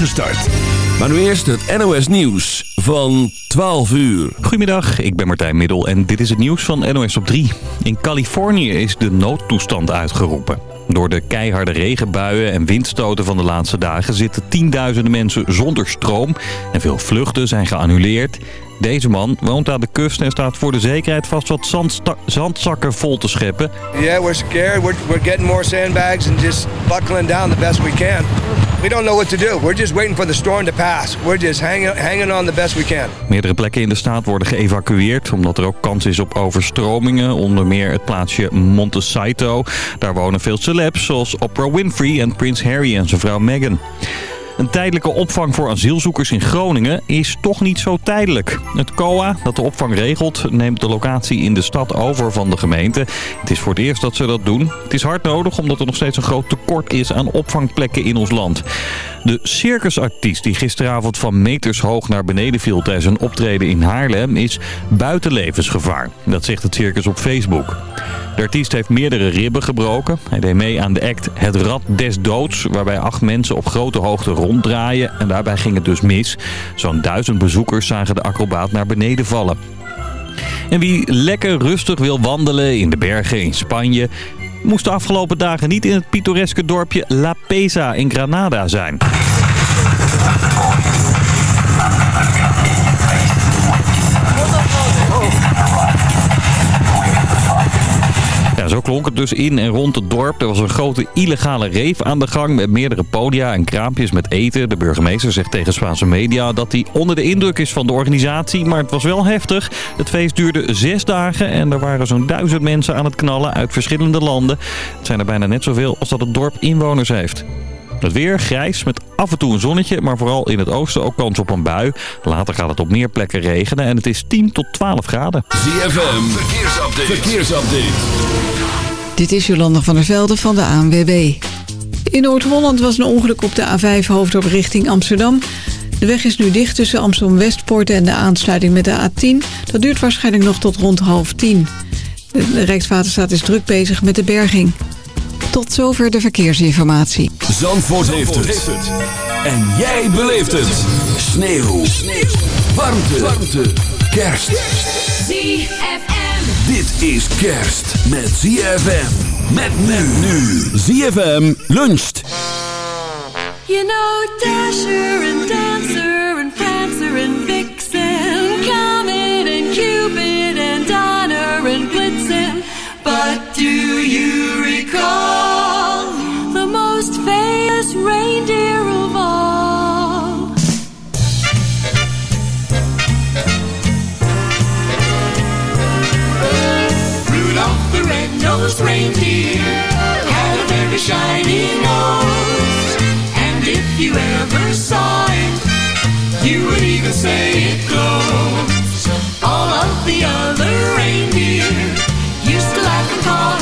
start. Maar nu eerst het NOS Nieuws van 12 uur. Goedemiddag, ik ben Martijn Middel en dit is het nieuws van NOS op 3. In Californië is de noodtoestand uitgeroepen. Door de keiharde regenbuien en windstoten van de laatste dagen zitten tienduizenden mensen zonder stroom. En veel vluchten zijn geannuleerd. Deze man woont aan de kust en staat voor de zekerheid vast wat zandzakken vol te scheppen. Yeah, we're scared. We're, we're getting more sandbags and just buckling down the best we can. We don't know what to do. We're just waiting for the storm to pass. We're just hanging, hanging on the best we can. Meerdere plekken in de staat worden geëvacueerd... omdat er ook kans is op overstromingen. Onder meer het plaatsje Montecito. Daar wonen veel celebs zoals Oprah Winfrey en prins Harry en zijn vrouw Meghan. Een tijdelijke opvang voor asielzoekers in Groningen is toch niet zo tijdelijk. Het COA, dat de opvang regelt, neemt de locatie in de stad over van de gemeente. Het is voor het eerst dat ze dat doen. Het is hard nodig omdat er nog steeds een groot tekort is aan opvangplekken in ons land. De circusartiest die gisteravond van meters hoog naar beneden viel tijdens een optreden in Haarlem is buiten levensgevaar. Dat zegt het circus op Facebook. De artiest heeft meerdere ribben gebroken. Hij deed mee aan de act Het Rad des Doods, waarbij acht mensen op grote hoogte ronddraaien. En daarbij ging het dus mis. Zo'n duizend bezoekers zagen de acrobaat naar beneden vallen. En wie lekker rustig wil wandelen in de bergen in Spanje... moest de afgelopen dagen niet in het pittoreske dorpje La Pesa in Granada zijn. Zo klonk het dus in en rond het dorp. Er was een grote illegale reef aan de gang met meerdere podia en kraampjes met eten. De burgemeester zegt tegen Spaanse media dat hij onder de indruk is van de organisatie. Maar het was wel heftig. Het feest duurde zes dagen en er waren zo'n duizend mensen aan het knallen uit verschillende landen. Het zijn er bijna net zoveel als dat het dorp inwoners heeft. Het weer grijs met af en toe een zonnetje, maar vooral in het oosten ook kans op een bui. Later gaat het op meer plekken regenen en het is 10 tot 12 graden. ZFM, verkeersupdate. verkeersupdate. Dit is Jolanda van der Velde van de ANWB. In Noord-Holland was een ongeluk op de A5 hoofdop richting Amsterdam. De weg is nu dicht tussen Amsterdam-Westpoort en de aansluiting met de A10. Dat duurt waarschijnlijk nog tot rond half tien. De Rijkswaterstaat is druk bezig met de berging. Tot zover de verkeersinformatie. Zandvoort, heeft, het. En jij beleeft het. Sneeuw. Sneeuw. Warmte. Warmte. Kerst. ZFM. Dit is kerst met ZFM. Met men nu. ZFM luncht. You know Dasher and Dancer red-nosed reindeer had a very shiny nose. And if you ever saw it, you would even say it glows. All of the other reindeer used to laugh and call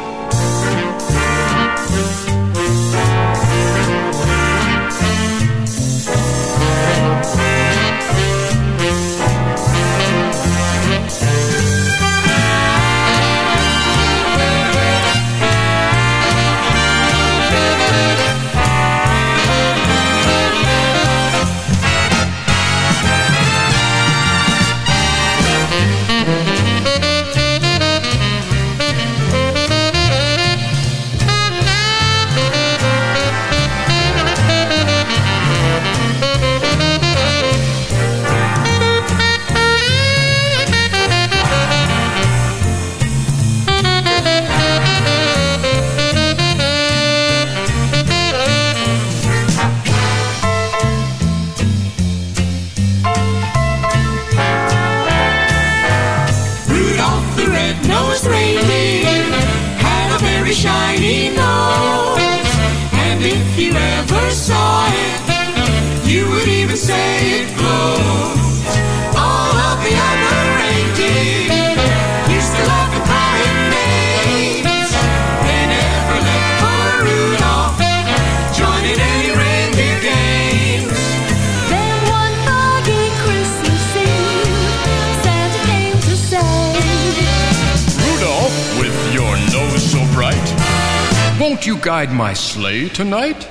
Guide my sleigh tonight?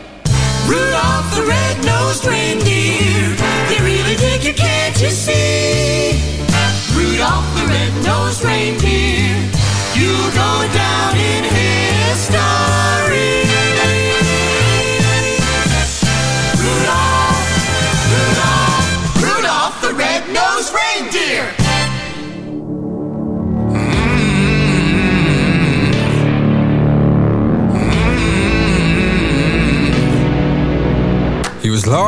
Rudolph the red-nosed reindeer, they really dig you, can't you see? Rudolph the red-nosed reindeer,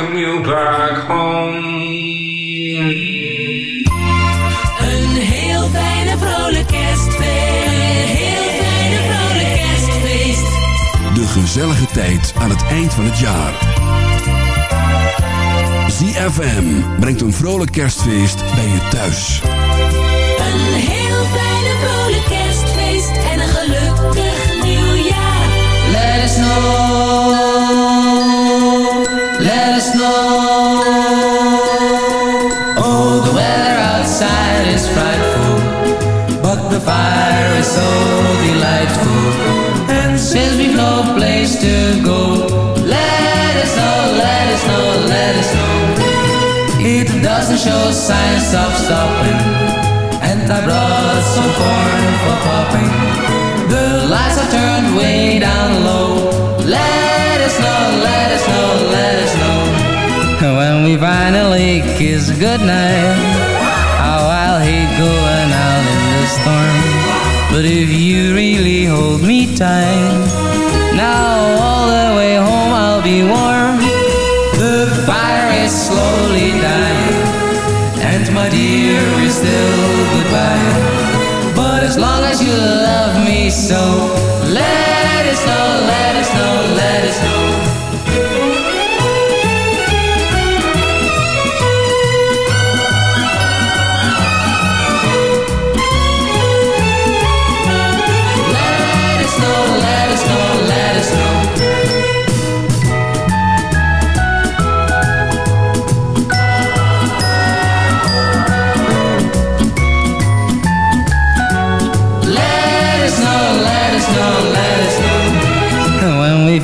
welcome you back home. Een heel fijne vrolijk kerstfeest. Een heel fijne vrolijk kerstfeest. De gezellige tijd aan het eind van het jaar. ZFM brengt een vrolijk kerstfeest bij je thuis. Een heel fijne vrolijk kerstfeest en een gelukkig nieuwjaar. Let us know, let us know. Oh, the weather outside is frightful, but the fire is so delightful. And since we've no place to go, let us know, let us know, let us know. It doesn't show signs of stopping, and I brought some corn for popping. The lights are turned way down low know, let us know, let us know. When we finally kiss goodnight, how oh, I'll hate going out in the storm. But if you really hold me tight, now all the way home I'll be warm. The fire is slowly dying, and my dear is still goodbye. But as long as you love me so, let us know, let us know, let us know.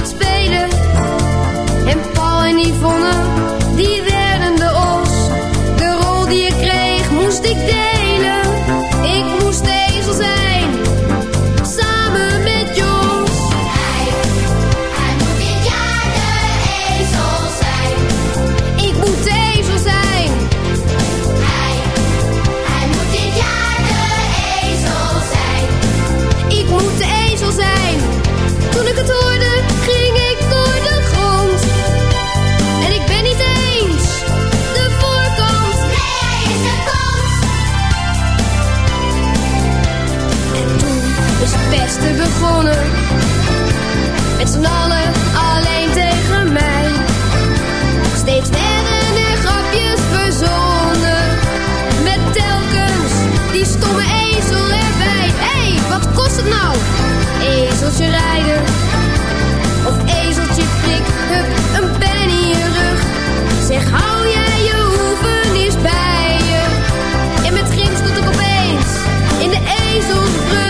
niet spelen. En Paul en Yvonne, die Met z'n allen alleen tegen mij. Steeds werden er grapjes verzonnen. Met telkens die stomme ezel erbij. Hé, hey, wat kost het nou? Ezeltje rijden. Of ezeltje prik, hup, een pen in je rug. Zeg, hou jij je hoeven niet bij je. En met grim stond ik opeens in de ezelsbrug.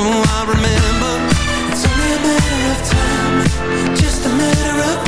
Oh, I remember. It's only a matter of time. Just a matter of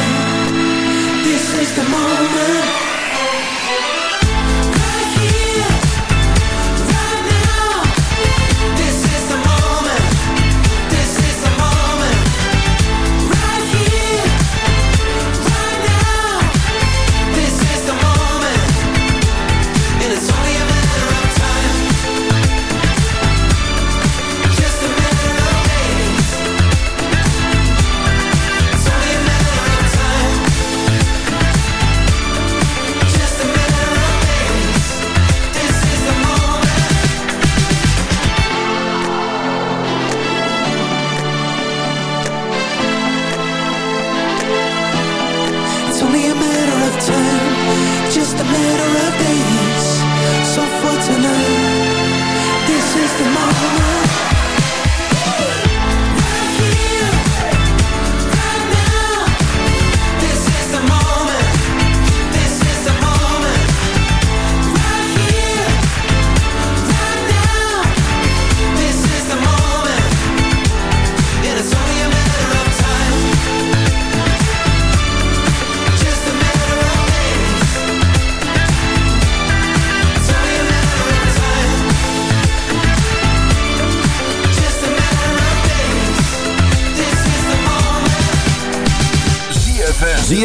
is the moment.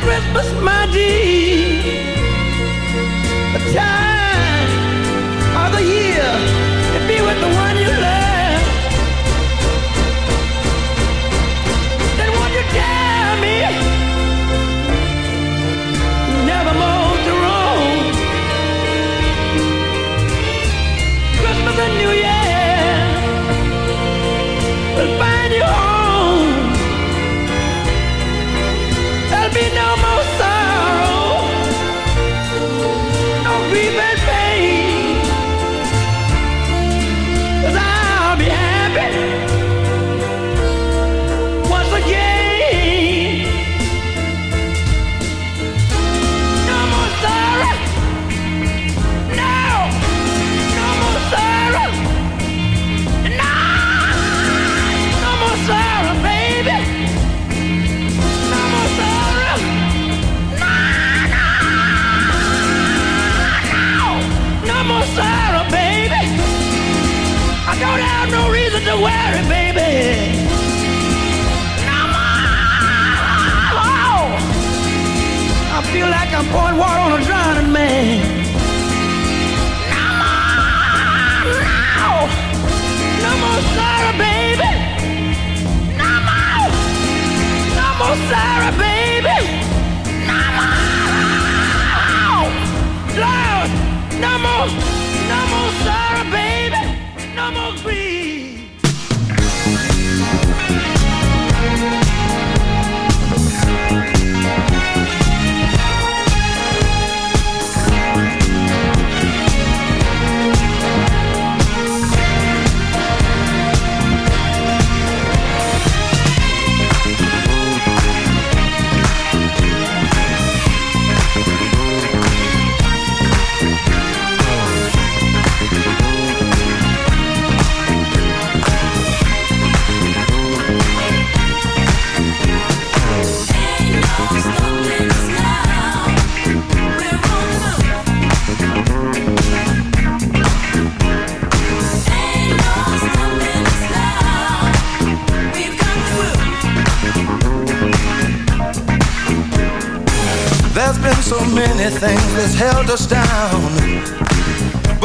Christmas, my dear.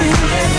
Well,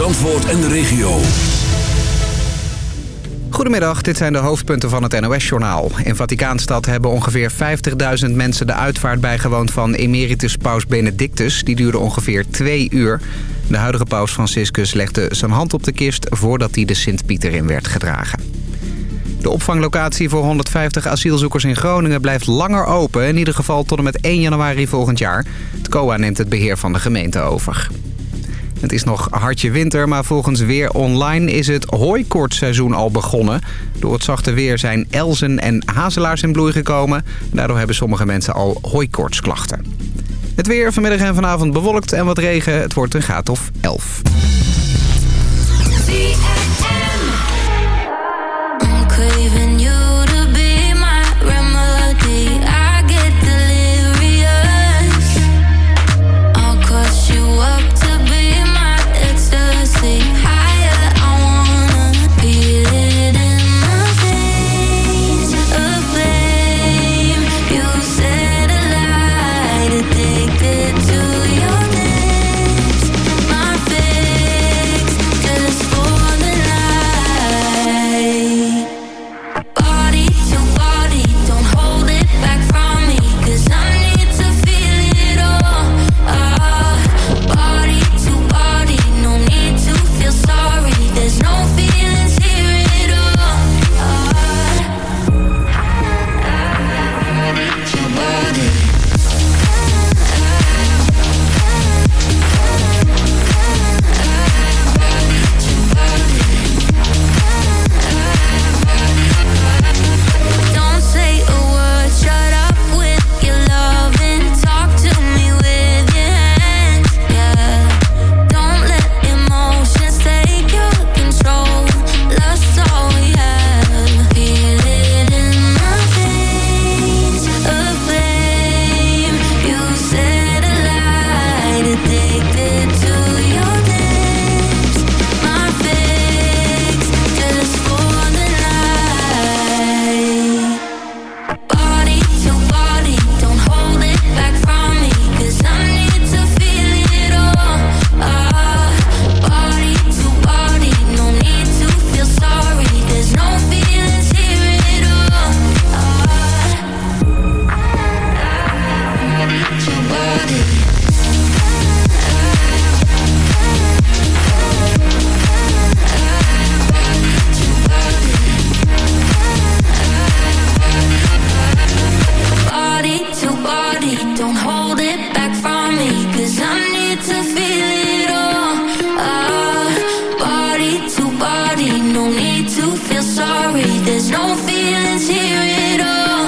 Zandvoort en de regio. Goedemiddag, dit zijn de hoofdpunten van het NOS-journaal. In Vaticaanstad hebben ongeveer 50.000 mensen de uitvaart bijgewoond van emeritus paus Benedictus. Die duurde ongeveer twee uur. De huidige paus Franciscus legde zijn hand op de kist voordat hij de Sint-Pieter in werd gedragen. De opvanglocatie voor 150 asielzoekers in Groningen blijft langer open. In ieder geval tot en met 1 januari volgend jaar. Het COA neemt het beheer van de gemeente over. Het is nog hartje winter, maar volgens Weer Online is het hooikoortseizoen al begonnen. Door het zachte weer zijn elzen en hazelaars in bloei gekomen. Daardoor hebben sommige mensen al hooikoortsklachten. Het weer vanmiddag en vanavond bewolkt en wat regen. Het wordt een graad of 11. No need to feel sorry. There's no feelings here at all.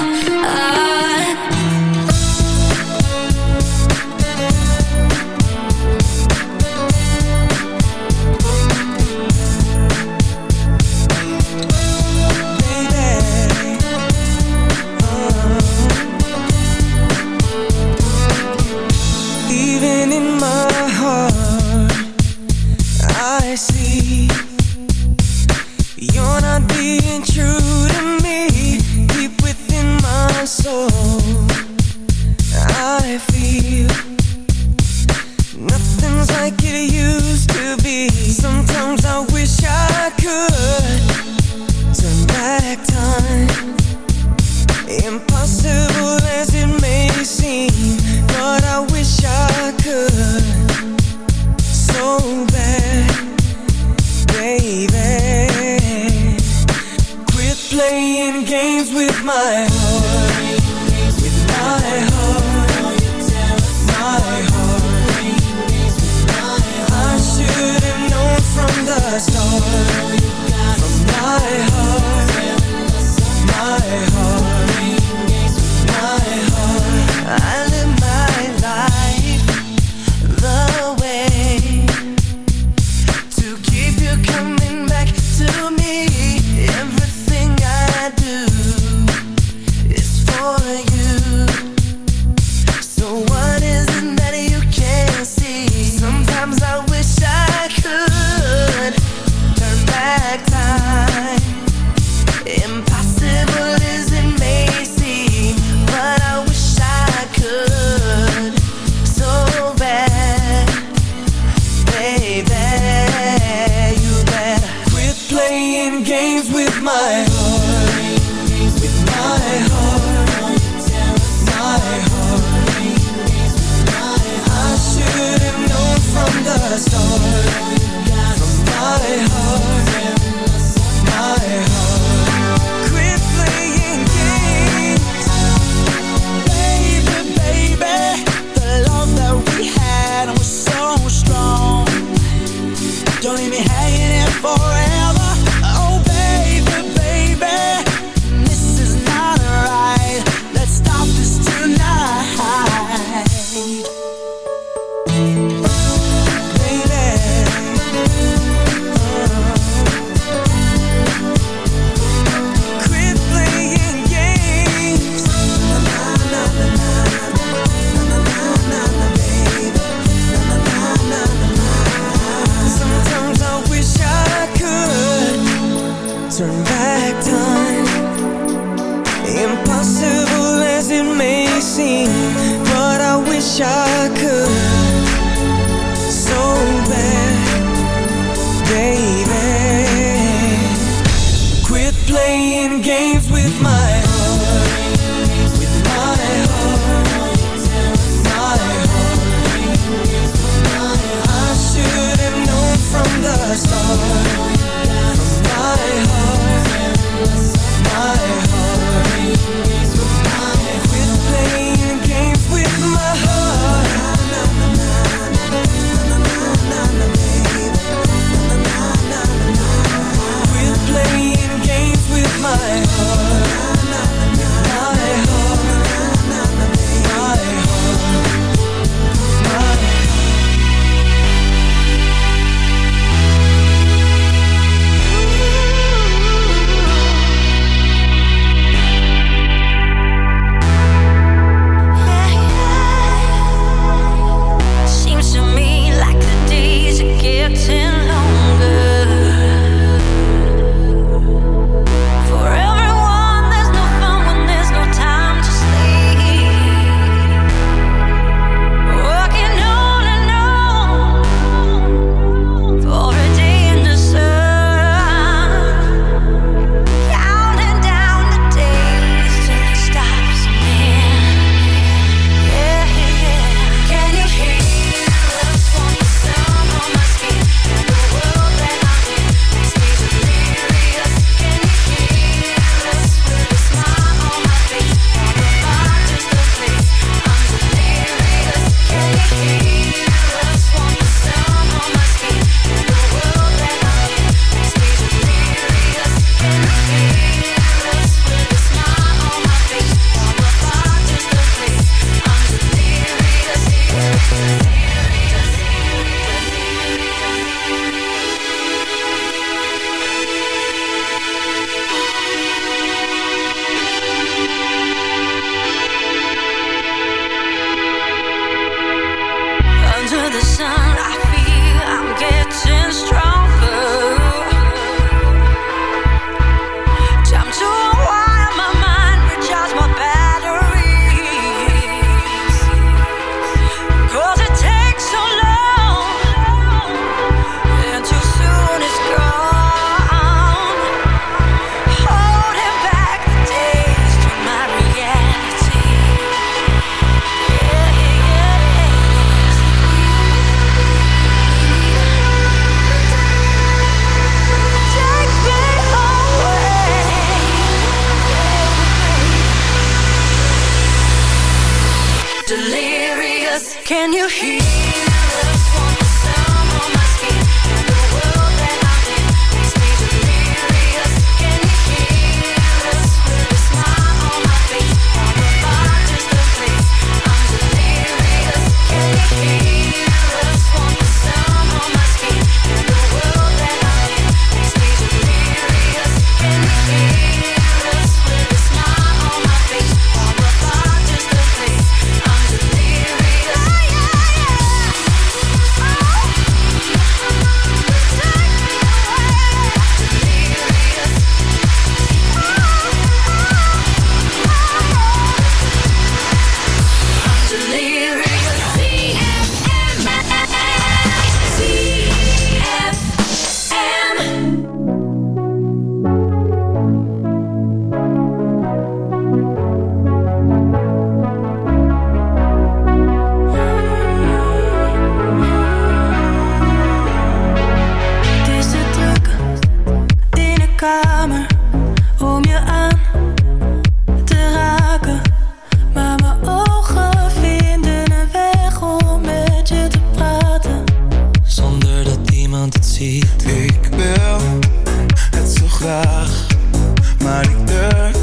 maar ik durf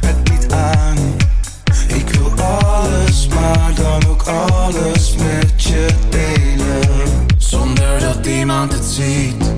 het niet aan. Ik wil alles, maar dan ook alles met je delen, zonder dat iemand het ziet.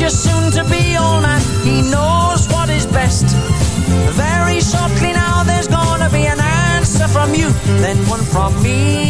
Trust your soon to be old man. He knows what is best. Very shortly now, there's gonna be an answer from you, then one from me.